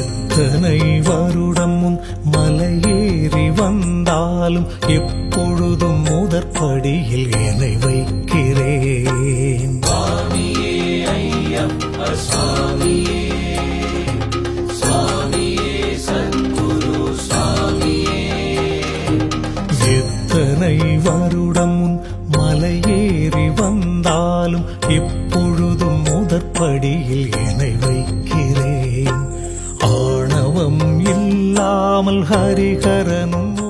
எத்தனை வருடம் முன் மலையேறி வந்தாலும் எப்பொழுதும் முதற்படியில் என்னை வைக்கிறேன். எத்தனை வருடம் முன் மலையேறி வந்தாலும் எப்பொழுதும் முதற்படியில் என்னை வைக்கிறேன். ശ്യാമൽ ഹരിഹരനും